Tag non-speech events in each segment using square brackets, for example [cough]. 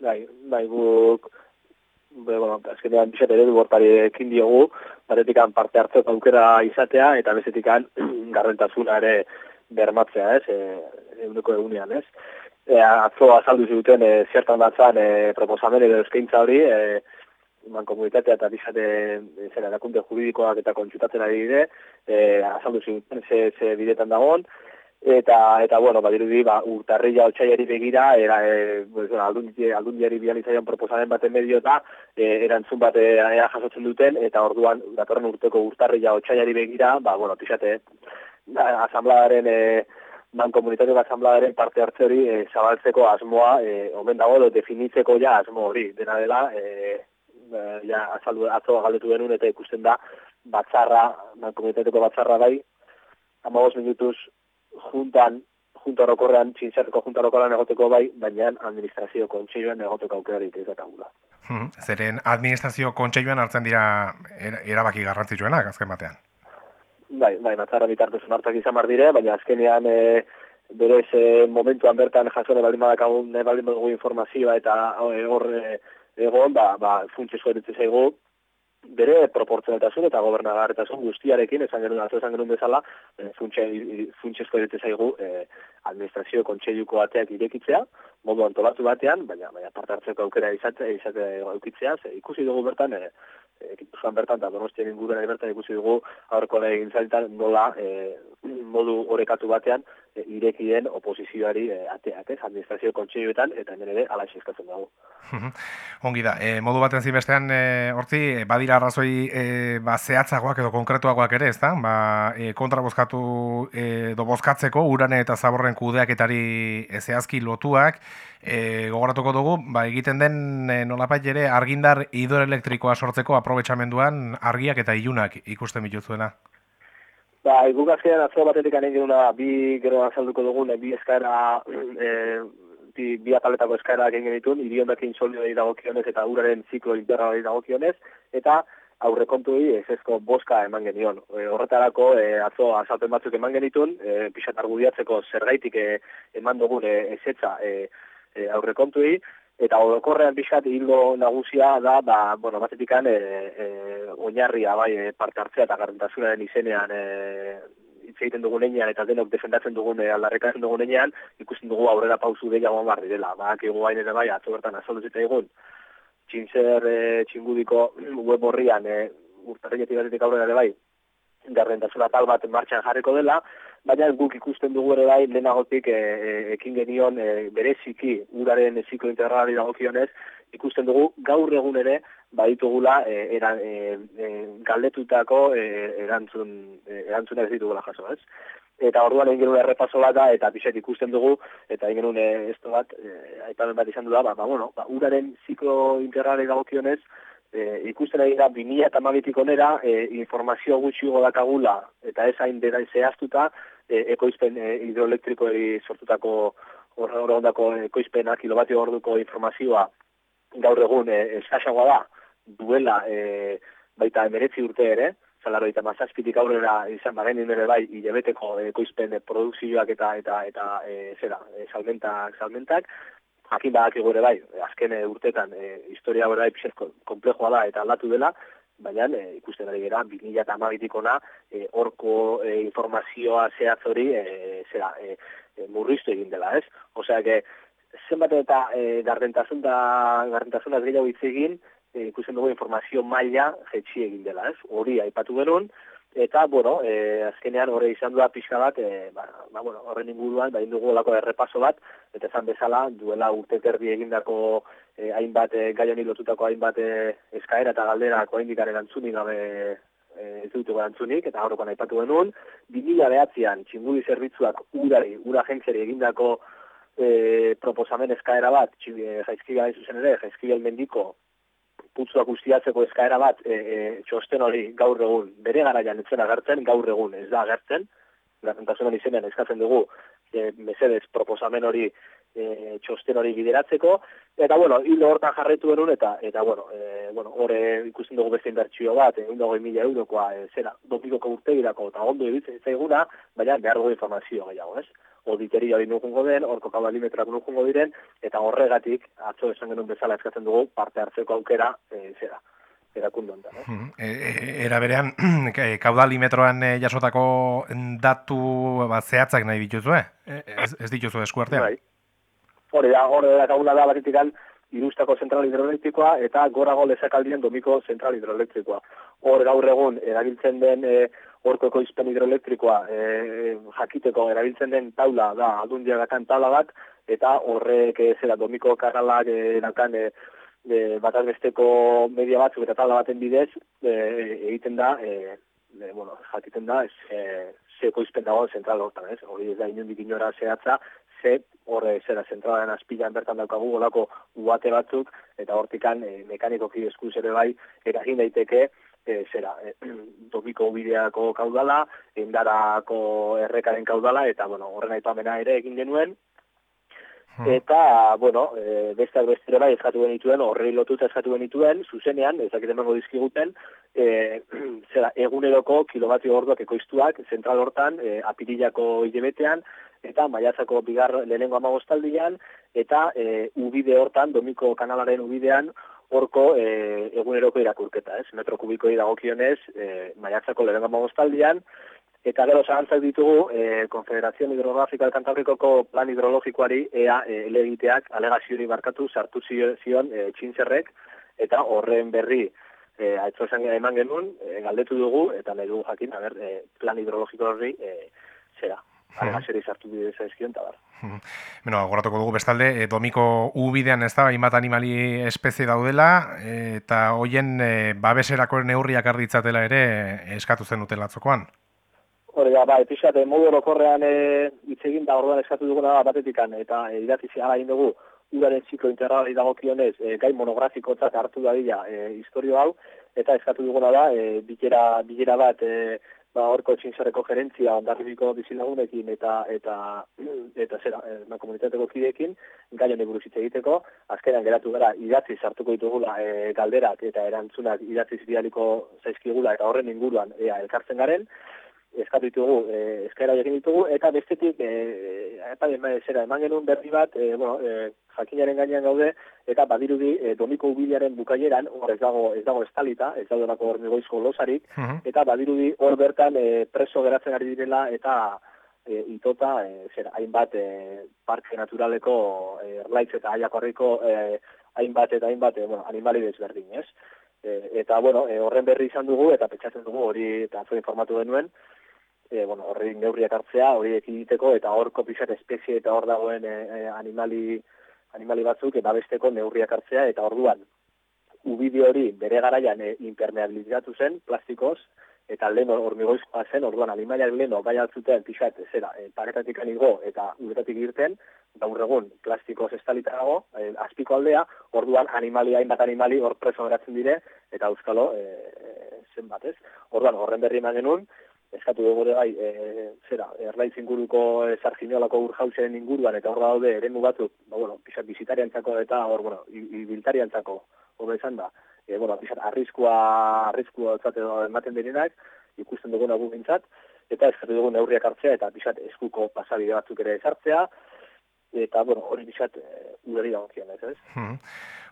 Bai, bai, guk, be, bueno, azkenean bizet eredu bortari ekin diogu, baretikan parte hartzeko aukera izatea, eta bezetikan [clears throat] garrentasuna ere bermatzea, ez, e, eguneko egunean, ez. E, atzo azaldu zuten, e, zertan batzan, e, proposamen edo eskaintza hori, e, man komunitatea eta bizate e, zer erakunde juridikoak eta kontxutatzen ari dire, e, azaldu zuten ze, ze bidetan dagoen, eta eta bueno badirudi ba urtarrilla otsaiari begira era eh bueno aldundi aldundiari bializaion proposamen baten medio da e, erantzun bat ea jasotzen duten eta orduan datorren urteko urtarrilla otsaiari begira ba bueno fíjate asamblearen eh man komunitario asamblearen parte hartze hori e, zabaltzeko asmoa eh omen dago edo definitzeko ja asmo hori. Dena dela eh ja azaldu atzo galdetu denun eta ikusten da batzarra man komunitarioko batzarra bai 15 minutuz juntan, junta orokorrean, txintzareko junta orokorrean egoteko bai, baina administrazio kontseiluan egoteko aukerarik ez gula. Hmm, zeren administrazio kontseiluan hartzen dira erabaki garrantzitsuenak azken batean? Bai, bai, matzara bitartezun hartak izan bar dire, baina azkenean e, berez e, momentuan bertan jasone baldin badakagun baldin badugu informazioa eta e, hor e, egon, ba, ba funtsezko eritzen zaigu, bere proportzionaltasun eta gobernagarretasun guztiarekin, esan genuen, atzo esan genuen bezala, e, funtsezko edo zaigu e, administrazio kontseiluko bateak irekitzea, modu antolatu batean, baina, baina parte hartzeko aukera izate, izate eukitzea, ze ikusi dugu bertan, e, e, bertan, eta donostien inguruan bertan ikusi dugu, aurko egin nola e, modu orekatu batean, irekien oposizioari e, ateak, ez, administrazio kontseiluetan, eta nire ere, ala eskatzen dago. [laughs] Ongi da, e, modu baten zinbestean, e, hortzi, badira arrazoi e, ba, zehatzagoak edo konkretuagoak ere, ez da? Ba, e, kontra bozkatu e, do bozkatzeko, urane eta zaborren kudeaketari zehazki lotuak, e, gogoratuko dugu, ba, egiten den e, nolapait ere argindar hidroelektrikoa sortzeko aprobetxamenduan argiak eta ilunak ikusten bituzuena. Ba, guk azkenean atzo batetik anen bi gero azalduko dugun, bi eskaera, [clears throat] e, bi, bi ataletako eskaera egin genitun, iriondakin solio dagokionez eta uraren ziklo interra dagokionez, eta aurrekontuei ez ezko boska eman genion. E, horretarako e, atzo azalpen batzuk eman genitun, e, pixat argudiatzeko zergaitik e, eman dugun e, ezetza e, e, aurrekontuei, eta orokorrean pixat hildo nagusia da, ba, bueno, batetikan e, e, oinarria bai e, parte hartzea eta garrentasunaren izenean e, hitz egiten dugunean eta denok defendatzen dugun aldarrekatzen dugunean ikusten dugu aurrera pausu gehiago bar direla. Ba, kigu bain ere bai atzo bertan azaldu zita egun. Txintzer e, txingudiko web horrian e, urtarrietik batetik aurrera ere bai garrentasuna tal bat martxan jarriko dela, baina guk ikusten dugu ere bai lehenagotik e, e, ekin genion e, bereziki uraren ziklo integralari dagokionez ikusten dugu gaur egun ere baditugula e, eran, e, e, galdetutako e, erantzun e, erantzuna ez ditugula jaso, ez? Eta orduan egin genuen errepaso bat da, eta pixet ikusten dugu, eta egin genuen ez bat, e, aipamen bat izan du da, ba, ba, bueno, ba, uraren ziklo integrale dagokionez, e, ikusten ari da, 2000 eta mabitik onera, e, informazio gutxi godakagula, eta ez hain dena zehaztuta, e, ekoizpen e, hidroelektrikoari sortutako horre ondako ekoizpena, kilobatio orduko informazioa gaur egun e, eskaxagoa da, duela e, baita emeretzi urte ere, zalaro eta mazazpitik aurrera izan baren ere bai, hilabeteko ekoizpen produkzioak eta eta eta e, zera, e, salmentak, salmentak, jakin badak ere bai, azken e, urtetan e, historia hori bai pixez komplejoa da eta aldatu dela, baina e, ikusten ari gara, 2000 eta amabitik ona, e, orko e, informazioa zehatz hori, e, zera, e, murriztu egin dela, ez? Osea, que, zenbat eta e, gardentasun da, gardentasun gehiago hitz egin, e, ikusten dugu informazio maila jetxi egin dela, ez? Hori aipatu genuen, eta, bueno, e, azkenean horre izan duda pixka bat, e, ba, ba, bueno, horren inguruan, ba, indugu lako errepaso bat, eta esan bezala, duela urte terdi egindako e, hainbat, e, gaioni lotutako hainbat e, eskaera eta galdera koaindikaren antzunik gabe e, ez dut antzunik, eta horrekoan aipatu genuen, 2000 behatzean, txingudi zerbitzuak urari, ura agentziari egindako e, proposamen eskaera bat, jaizki zuzen ere, jaizki mendiko putzua guztiatzeko eskaera bat e, e, txosten hori gaur egun bere garaian etzen agertzen, gaur egun ez da agertzen, garantasunan izenean eskatzen dugu e, mesedez proposamen hori e, txosten hori bideratzeko, eta, bueno, hilo hortan jarretu benun, eta, eta, bueno, e, bueno, hori ikusten dugu beste inbertsio bat, egin dugu mila eurokoa, e, zera, dopikoko urtegirako, eta ondo egitzen zaiguna, baina behar dugu informazio gehiago, ez? Oditeria hori nukungo den, orko kaudalimetrak nukungo diren, eta horregatik, atzo esan genuen bezala eskatzen dugu, parte hartzeko aukera, e, zera, erakundu ondan. Eh? Hmm, e, e, era berean, [clears throat] kaudalimetroan jasotako datu bat zehatzak nahi dituzu, eh? Ez, ez dituzu eskuartean? Bai. Hore da, hore da, gauna da, batitikan, irustako zentral hidroelektrikoa eta gorago lezakaldien domiko zentral hidroelektrikoa. Hor gaur egun erabiltzen den e, orko ekoizpen hidroelektrikoa e, jakiteko erabiltzen den taula da aldun taula bat eta horrek e, zera domiko karralak e, nakan e, e, bataz besteko media batzuk eta taula baten bidez e, egiten da e, e, bueno, jakiten da e, ze ekoizpen dago zentral hortan, ez? Hori ez da inundik inora zehatza, ze horre zera zentralaren azpilan bertan daukagu golako uate batzuk eta hortikan e, mekanikoki eskuz ere bai eragin daiteke e, zera e, [clears throat] tokiko bideako kaudala, indarako errekaren kaudala eta bueno, horren aipamena ere egin genuen hmm. Eta, bueno, e, besteak bestere bai eskatu genituen, horrei lotuta eskatu genituen, zuzenean, ezakit emango dizkiguten, e, [clears throat] zera, eguneroko kilobatio orduak ekoiztuak, zentral hortan, e, apirilako hilebetean, eta maiatzako bigar lehenengo amagostaldian, eta e, ubide hortan, domiko kanalaren ubidean, horko e, eguneroko irakurketa, ez? Metro kubikoi dagokionez, e, maiatzako lehenengo amagostaldian, eta gero zahantzak ditugu, e, Konfederazio Hidrografika Alkantabrikoko plan hidrologikoari ea e, elegiteak alegazio barkatu sartu zion e, txintzerrek, eta horren berri e, aitzo eman genuen, e, galdetu dugu, eta nahi dugu jakin, a ber, e, plan hidrologiko horri e, zera, algazeri sartu bide zaizkion, eta bar. [laughs] Bueno, agoratuko dugu bestalde, e, domiko ubidean ez da, hainbat animali espezie daudela, eta hoien e, babeserako neurriak arditzatela ere eskatu zen duten latzokoan. Hore da, ba, epizate, modu orokorrean e, itzegin da orduan eskatu duguna da batetikan, eta e, idatzi ala dugu, uraren ziklo integrali dago kionez, e, gai monografiko hartu da dira e, historio hau, eta eskatu duguna da, e, bikera, bikera bat, e, ba horko txinzareko gerentzia ondarribiko bizilagunekin eta eta [clears throat] eta zera, e, komunitateko kideekin gai honi buruz egiteko, azkenan geratu gara idatzi sartuko ditugula e, galderak eta erantzunak idatzi bidaliko zaizkigula eta horren inguruan ea elkartzen garen, eskatu ditugu, e, eskaera egin ditugu, eta bestetik, e, eta zera, eman genuen berri bat, e, bueno, e, jakinaren gainean gaude, eta badirudi e, domiko ubilearen bukaieran, hor ez dago, ez dago estalita, ez dago hormigoizko losarik, eta badirudi hor bertan e, preso geratzen ari direla, eta e, itota, e, zera, hainbat e, parke naturaleko e, erlaitz eta aiakorriko e, hainbat eta hainbat e, bueno, animali desberdin, ez? E, eta, bueno, e, horren berri izan dugu, eta petxatzen dugu, hori eta informatu denuen, e, bueno, horri neurriak hartzea, hori ekiditeko, eta hor kopizat espezie eta hor dagoen e, animali, animali batzuk, eta besteko neurriak hartzea, eta orduan, ubide hori bere garaian e, impermeabilizatu zen, plastikoz, eta lehen hormigoizkoa zen, orduan animaliak lehen gai altzuten pixat, zera, e, paretatik anigo eta uretatik irten, gaur egun plastikoz estalita dago, e, azpiko aldea, orduan animali, hainbat animali hor preso dire, eta euskalo e, e, zen batez. Orduan, horren berri eman genuen, eskatu dugu ere bai, e, zera, erlaiz inguruko e, zarginolako urjauzen inguruan, eta hor daude ere batzuk, ba, bueno, pixat bizitariantzako eta hor, bueno, ibiltariantzako, hori izan da, e, bueno, pixat arriskua, arriskua otzat edo ematen denenak, ikusten dugu nagu bintzat, eta eskatu dugu neurriak hartzea, eta pixat eskuko pasabide batzuk ere ezartzea, eta, bueno, hori pixat, e, udari da ez, ez? Hmm.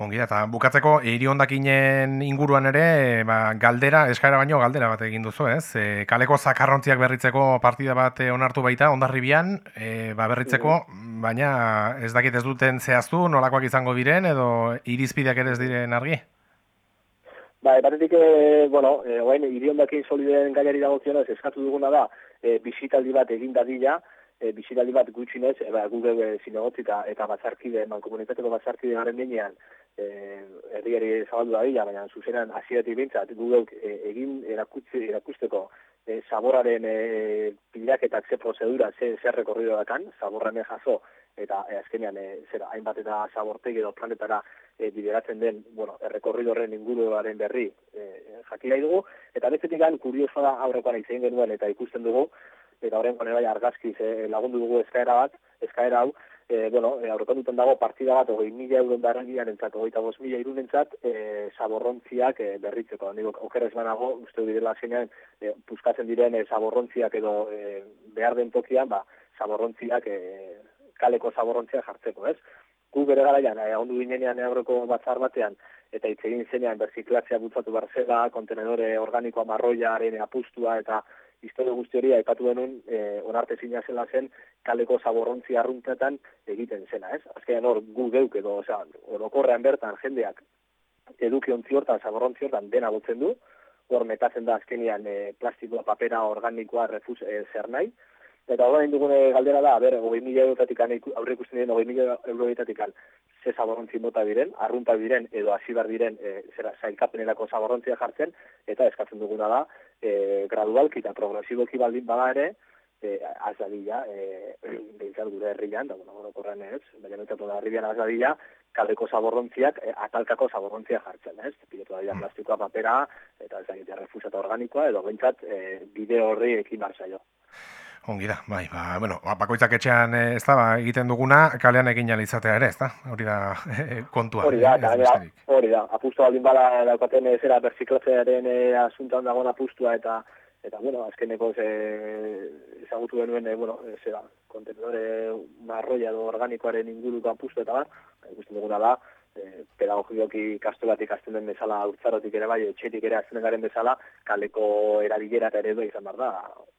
Ongi eta bukatzeko hiri hondakinen inguruan ere, ba, galdera, eskaera baino galdera bat egin duzu, ez? E, kaleko zakarrontziak berritzeko partida bat onartu baita, ondarribian, e, ba, berritzeko, baina ez dakit ez duten zehaztu, nolakoak izango diren, edo irizpideak ere ez diren argi? Ba, batetik, e, bueno, e, oain, hiri hondakin solideen gaiari dago eskatu duguna da, e, bisitaldi bat egin dadila, e, bisitaldi bat gutxinez, e, ba, Google e, eta, eta batzarkide, man komunitateko batzarkide garen denean, e, erdiari zabaldu da bila, baina zuzenan hasieratik bintzat, Google e, egin erakutzi, erakusteko e, zaborraren e, pilaketak ze prozedura, ze, ze rekorrido dakan, zaborren jaso, eta e, azkenean e, zera, hainbat eta zabortegi edo planetara e, bideratzen den, bueno, errekorrido horren inguruaren berri e, jakila dugu, eta bestetik gan, kuriosa da aurrekoan izan genuen eta ikusten dugu, eta horren kone bai argazkiz e, lagundu dugu eskaera bat, eskaera hau, e, bueno, e, aurrekontutan dago partida bat, hogei mila euron darragian entzat, hogei eta mila irun entzat, e, zaborrontziak e, berritzeko. Nigo, okeres banago, uste direla zenean, e, puskatzen diren e, zaborrontziak edo e, behar den tokian, ba, zaborrontziak, e, kaleko zaborrontziak jartzeko, ez? Gu bere garaian, e, ondu ginenean aurreko batzar batean, eta hitz egin zenean berziklatzea butzatu barzela, kontenedore organikoa marroiaren apustua eta historia guzti hori aipatu denun e, onarte zela zen kaleko zaborrontzi arruntetan egiten zena, ez? Azkenean hor gu geuk edo, osea, orokorrean bertan jendeak eduki ontzi hortan, zaborrontzi hortan dena botzen du, hor metatzen da azkenean e, plastikoa, papera, organikoa, refuz, e, zer nahi, Eta hori dugune galdera da, ber, 20 mila eurotatik aurre ikusten diren 20 mila eurotatik ze zaborontzi mota diren, arrunta diren edo hasi bar diren e, zera sailkapenerako zaborontzia jartzen eta eskatzen duguna da, e, gradualki eta progresiboki baldin bada ere, e, azadila, e, behintzat gure herrian, da, bueno, bueno, korren ez, baina metatu da herrian azadila, kaleko zaborrontziak, e, atalkako zaborrontzia jartzen, ez? Piletu da, mm. plastikoa, papera, eta ez da, refusata organikoa, edo behintzat, e, bide horri ekin barzaio. Ongi da, bai, ba, bueno, ba, bakoitzak etxean eh, ez da, ba, egiten duguna, kalean egin izatea ere, ez da? Hori da [laughs] eh, kontua. Hori da, eh, hori da, apustu baldin bala daukaten zera berziklatzearen e, asuntan dagoen apustua eta eta bueno, azkeneko ze ezagutu denuen, e, bueno, zera, kontenedore marroia edo organikoaren inguruko apustu eta bat, ikusten duguna da, e, pedagogikoki kastolatik azten den bezala urtzarotik ere bai, etxetik ere azten garen bezala, kaleko erabilera eta ere izan behar da,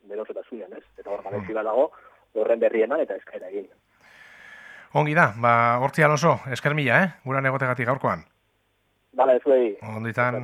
beroz eta zuian, ez? Eta hor, galezi bat dago, horren berriena eta eskaira egin. Ongi da, ba, hortzi aloso, esker mila, eh? Gura negotegatik gaurkoan. Bala, ez Onditan.